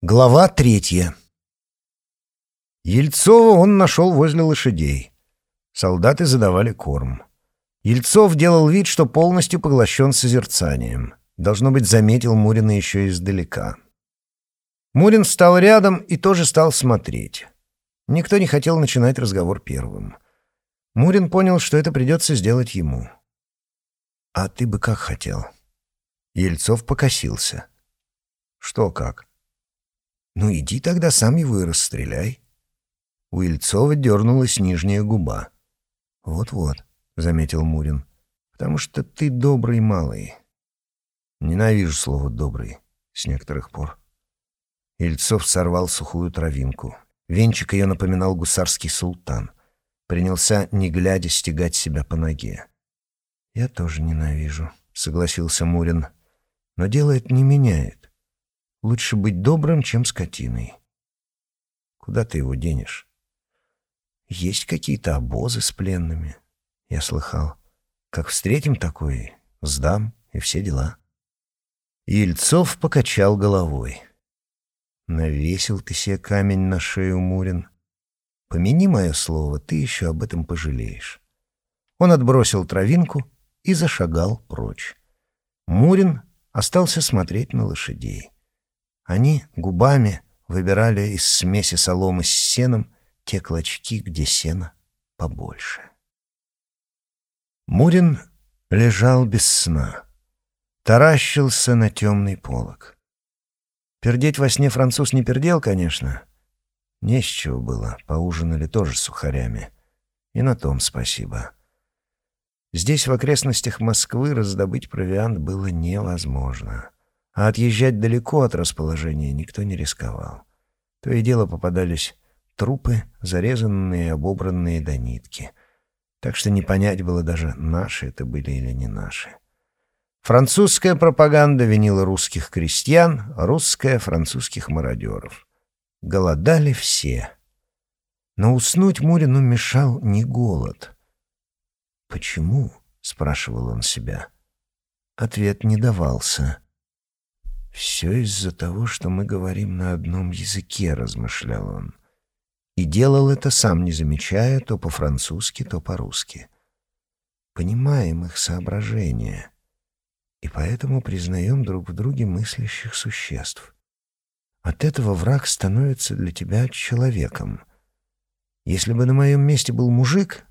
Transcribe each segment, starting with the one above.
Глава третья. Ельцова он нашел возле лошадей. Солдаты задавали корм. Ельцов делал вид, что полностью поглощен созерцанием. Должно быть, заметил Мурина еще издалека. Мурин встал рядом и тоже стал смотреть. Никто не хотел начинать разговор первым. Мурин понял, что это придется сделать ему. «А ты бы как хотел?» Ельцов покосился. «Что как?» «Ну иди тогда сам его и расстреляй». У Ильцова дернулась нижняя губа. «Вот-вот», — заметил Мурин, — «потому что ты добрый малый». Ненавижу слово «добрый» с некоторых пор. Ильцов сорвал сухую травинку. Венчик ее напоминал гусарский султан. Принялся, не глядя, стегать себя по ноге. «Я тоже ненавижу», — согласился Мурин. «Но дело это не меняет. Лучше быть добрым, чем скотиной. Куда ты его денешь? Есть какие-то обозы с пленными, я слыхал. Как встретим такой, сдам и все дела. Ельцов покачал головой. Навесил ты себе камень на шею, Мурин. Помяни мое слово, ты еще об этом пожалеешь. Он отбросил травинку и зашагал прочь. Мурин остался смотреть на лошадей. Они губами выбирали из смеси соломы с сеном те клочки, где сена побольше. Мурин лежал без сна, таращился на темный полог. Пердеть во сне француз не пердел, конечно. Не с чего было, поужинали тоже сухарями. И на том спасибо. Здесь, в окрестностях Москвы, раздобыть провиант было невозможно а отъезжать далеко от расположения никто не рисковал. То и дело попадались трупы, зарезанные и обобранные до нитки. Так что не понять было даже, наши это были или не наши. Французская пропаганда винила русских крестьян, русская — французских мародеров. Голодали все. Но уснуть Мурину мешал не голод. «Почему?» — спрашивал он себя. Ответ не давался. «Все из-за того, что мы говорим на одном языке», — размышлял он. И делал это сам, не замечая, то по-французски, то по-русски. Понимаем их соображения, и поэтому признаем друг в друге мыслящих существ. От этого враг становится для тебя человеком. Если бы на моем месте был мужик,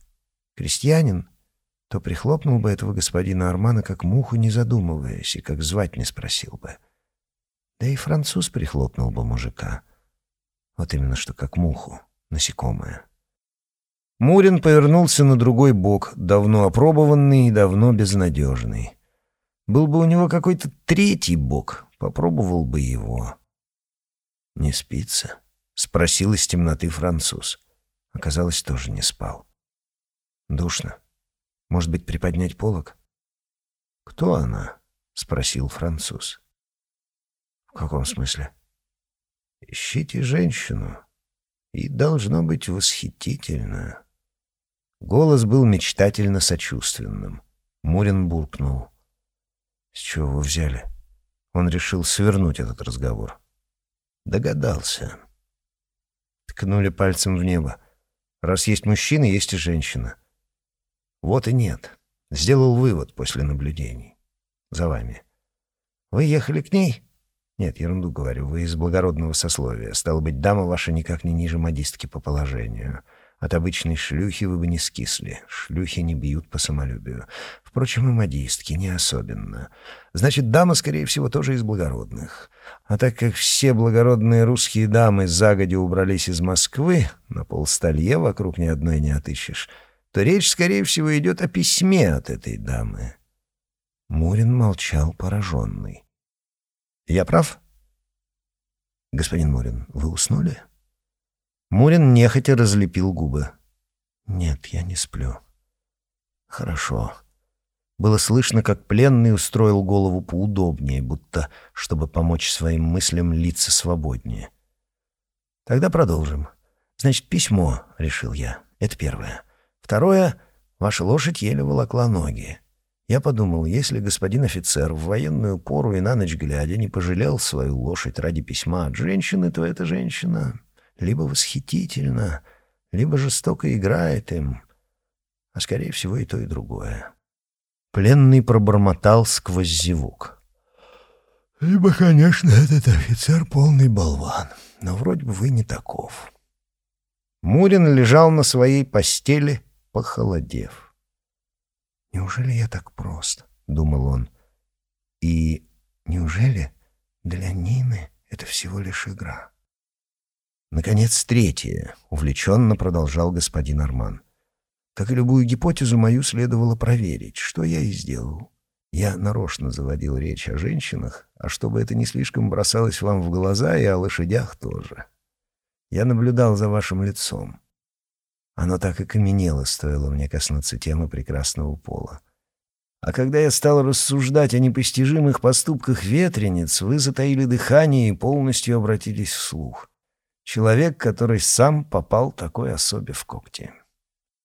крестьянин, то прихлопнул бы этого господина Армана как муху, не задумываясь, и как звать не спросил бы. Да и француз прихлопнул бы мужика. Вот именно что как муху, насекомое. Мурин повернулся на другой бок, давно опробованный и давно безнадежный. Был бы у него какой-то третий бок, попробовал бы его. «Не спится?» — спросил из темноты француз. Оказалось, тоже не спал. «Душно. Может быть, приподнять полог?» «Кто она?» — спросил француз. «В каком смысле?» «Ищите женщину, и должно быть восхитительно». Голос был мечтательно сочувственным. Мурин буркнул. «С чего вы взяли?» Он решил свернуть этот разговор. Догадался. Ткнули пальцем в небо. Раз есть мужчина, есть и женщина. Вот и нет. Сделал вывод после наблюдений. За вами. Вы ехали к ней? Нет, ерунду говорю, вы из благородного сословия. Стало быть, дама ваша никак не ниже модистки по положению. От обычной шлюхи вы бы не скисли. Шлюхи не бьют по самолюбию. Впрочем, и модистки не особенно. Значит, дама, скорее всего, тоже из благородных. А так как все благородные русские дамы загодя убрались из Москвы, на полсталье вокруг ни одной не отыщешь, то речь, скорее всего, идет о письме от этой дамы. Мурин молчал пораженный. Я прав? Господин Мурин, вы уснули? Мурин нехотя разлепил губы. Нет, я не сплю. Хорошо. Было слышно, как пленный устроил голову поудобнее, будто чтобы помочь своим мыслям литься свободнее. Тогда продолжим. Значит, письмо, решил я. Это первое. Второе, ваша лошадь еле волокла ноги. Я подумал, если господин офицер в военную пору и на ночь глядя не пожалел свою лошадь ради письма от женщины, то эта женщина либо восхитительна, либо жестоко играет им, а скорее всего и то, и другое. Пленный пробормотал сквозь зевук. «Либо, конечно, этот офицер полный болван, но вроде бы вы не таков». Мурин лежал на своей постели, похолодев. «Неужели я так прост?» — думал он. «И неужели для Нины это всего лишь игра?» Наконец, третье, увлеченно продолжал господин Арман. Как и любую гипотезу мою следовало проверить, что я и сделал. Я нарочно заводил речь о женщинах, а чтобы это не слишком бросалось вам в глаза, и о лошадях тоже. Я наблюдал за вашим лицом. Оно так и каменело, стоило мне коснуться темы прекрасного пола. А когда я стал рассуждать о непостижимых поступках ветрениц, вы затаили дыхание и полностью обратились вслух. Человек, который сам попал такой особе в когти.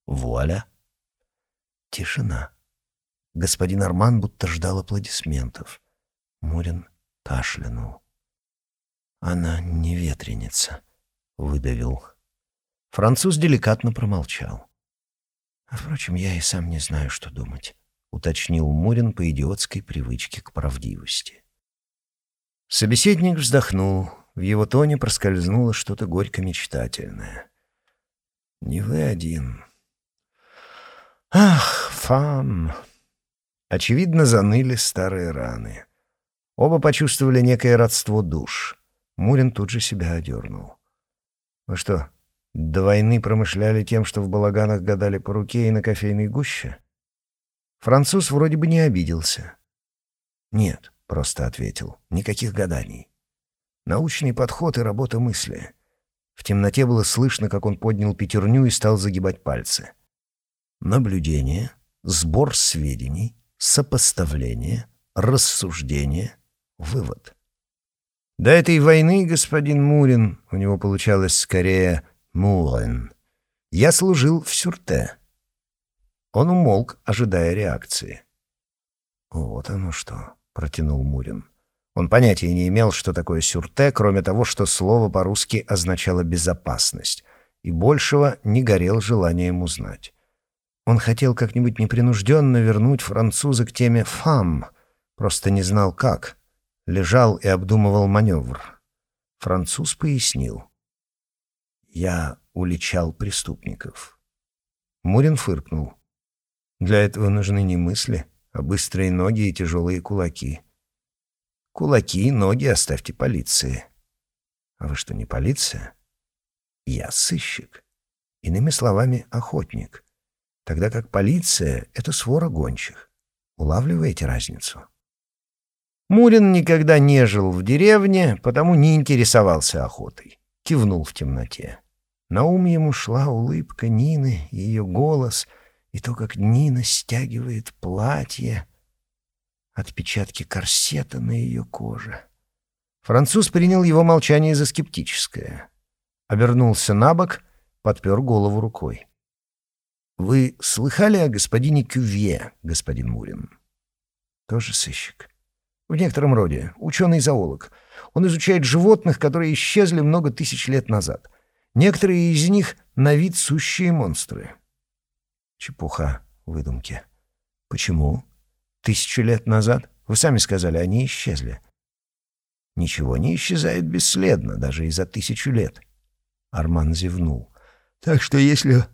Вуаля! Тишина. Господин Арман будто ждал аплодисментов. Мурин кашлянул. «Она не ветреница», — выдавил. Француз деликатно промолчал. «А, впрочем, я и сам не знаю, что думать», — уточнил Мурин по идиотской привычке к правдивости. Собеседник вздохнул. В его тоне проскользнуло что-то горько-мечтательное. «Не вы один. Ах, фам!» Очевидно, заныли старые раны. Оба почувствовали некое родство душ. Мурин тут же себя одернул. «Вы что, до войны промышляли тем, что в балаганах гадали по руке и на кофейной гуще?» Француз вроде бы не обиделся. «Нет», — просто ответил, — «никаких гаданий. Научный подход и работа мысли». В темноте было слышно, как он поднял пятерню и стал загибать пальцы. Наблюдение, сбор сведений, сопоставление, рассуждение, вывод. До этой войны, господин Мурин, у него получалось скорее Мурин, я служил в Сюрте. Он умолк, ожидая реакции. «Вот оно что», — протянул Мурин. Он понятия не имел, что такое сюрте, кроме того, что слово по-русски означало «безопасность», и большего не горел желанием узнать. Он хотел как-нибудь непринужденно вернуть француза к теме «фам», просто не знал как. Лежал и обдумывал маневр. Француз пояснил. «Я уличал преступников». Мурин фыркнул. «Для этого нужны не мысли, а быстрые ноги и тяжелые кулаки». «Кулаки и ноги оставьте полиции». «А вы что, не полиция?» «Я сыщик. Иными словами, охотник» тогда как полиция — это свора гончих. Улавливаете разницу? Мурин никогда не жил в деревне, потому не интересовался охотой. Кивнул в темноте. На ум ему шла улыбка Нины, ее голос и то, как Нина стягивает платье, отпечатки корсета на ее коже. Француз принял его молчание за скептическое. Обернулся на бок, подпер голову рукой. Вы слыхали о господине Кювье, господин Мурин? Тоже сыщик. В некотором роде. Ученый-зоолог. Он изучает животных, которые исчезли много тысяч лет назад. Некоторые из них на вид сущие монстры. Чепуха, выдумки. Почему? Тысячу лет назад? Вы сами сказали, они исчезли. Ничего не исчезает бесследно, даже и за тысячу лет. Арман зевнул. Так что если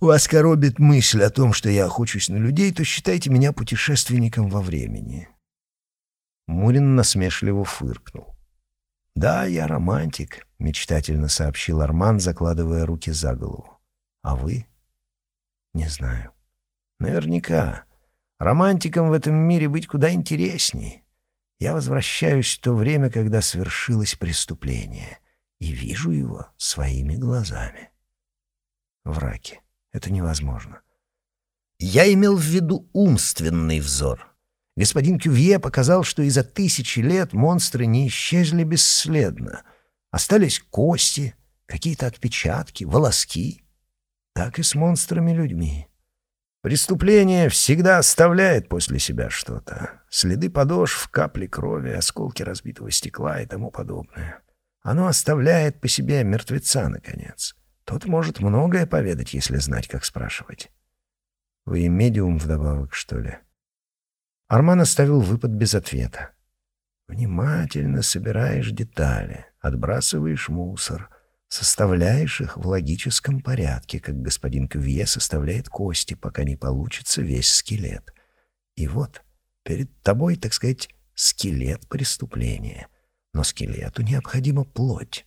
вас коробит мысль о том, что я охочусь на людей, то считайте меня путешественником во времени». Мурин насмешливо фыркнул. «Да, я романтик», — мечтательно сообщил Арман, закладывая руки за голову. «А вы?» «Не знаю». «Наверняка. Романтиком в этом мире быть куда интереснее. Я возвращаюсь в то время, когда свершилось преступление, и вижу его своими глазами» в раке. Это невозможно. Я имел в виду умственный взор. Господин Кювье показал, что и за тысячи лет монстры не исчезли бесследно. Остались кости, какие-то отпечатки, волоски. Так и с монстрами-людьми. Преступление всегда оставляет после себя что-то. Следы подошв, капли крови, осколки разбитого стекла и тому подобное. Оно оставляет по себе мертвеца, наконец. Тот может многое поведать, если знать, как спрашивать. Вы медиум вдобавок, что ли? Арман оставил выпад без ответа. Внимательно собираешь детали, отбрасываешь мусор, составляешь их в логическом порядке, как господин Кювье составляет кости, пока не получится весь скелет. И вот перед тобой, так сказать, скелет преступления. Но скелету необходима плоть.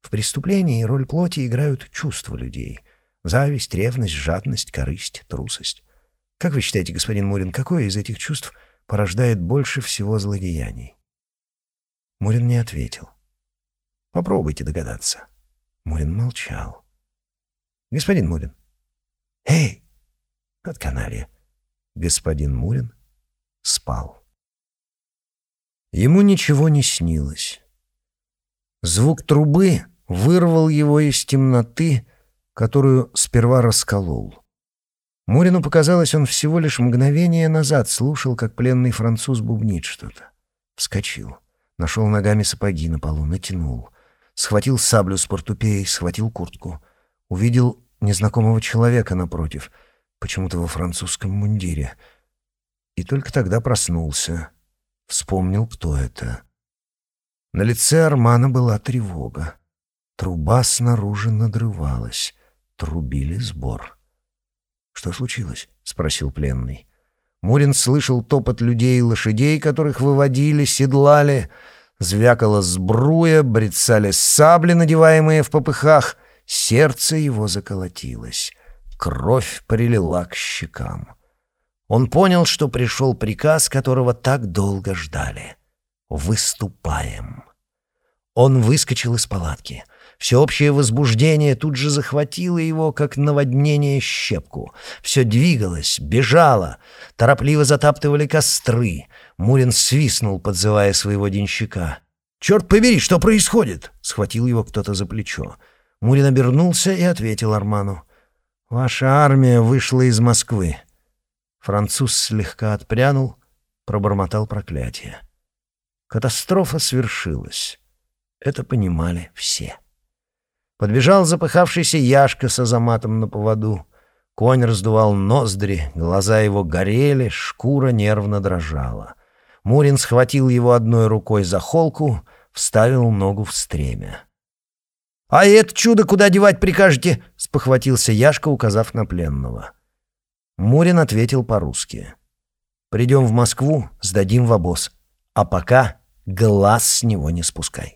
В преступлении роль плоти играют чувства людей. Зависть, ревность, жадность, корысть, трусость. Как вы считаете, господин Мурин, какое из этих чувств порождает больше всего злодеяний? Мурин не ответил. Попробуйте догадаться. Мурин молчал. «Господин Мурин!» «Эй!» От канале. Господин Мурин спал. Ему ничего не снилось. Звук трубы вырвал его из темноты, которую сперва расколол. Мурину показалось, он всего лишь мгновение назад слушал, как пленный француз бубнит что-то. Вскочил, нашел ногами сапоги на полу, натянул — схватил саблю с портупеей, схватил куртку. Увидел незнакомого человека напротив, почему-то во французском мундире. И только тогда проснулся. Вспомнил, кто это. На лице Армана была тревога. Труба снаружи надрывалась. Трубили сбор. «Что случилось?» — спросил пленный. Мурин слышал топот людей и лошадей, которых выводили, седлали — звякала сбруя, брецали сабли, надеваемые в попыхах. Сердце его заколотилось. Кровь прилила к щекам. Он понял, что пришел приказ, которого так долго ждали. «Выступаем». Он выскочил из палатки. Всеобщее возбуждение тут же захватило его, как наводнение щепку. Все двигалось, бежало, торопливо затаптывали костры. Мурин свистнул, подзывая своего денщика. «Черт побери, что происходит?» — схватил его кто-то за плечо. Мурин обернулся и ответил Арману. «Ваша армия вышла из Москвы». Француз слегка отпрянул, пробормотал проклятие. Катастрофа свершилась. Это понимали все. Подбежал запыхавшийся Яшка с азаматом на поводу. Конь раздувал ноздри, глаза его горели, шкура нервно дрожала. Мурин схватил его одной рукой за холку, вставил ногу в стремя. «А это чудо куда девать прикажете?» — спохватился Яшка, указав на пленного. Мурин ответил по-русски. «Придем в Москву, сдадим в обоз. А пока глаз с него не спускай».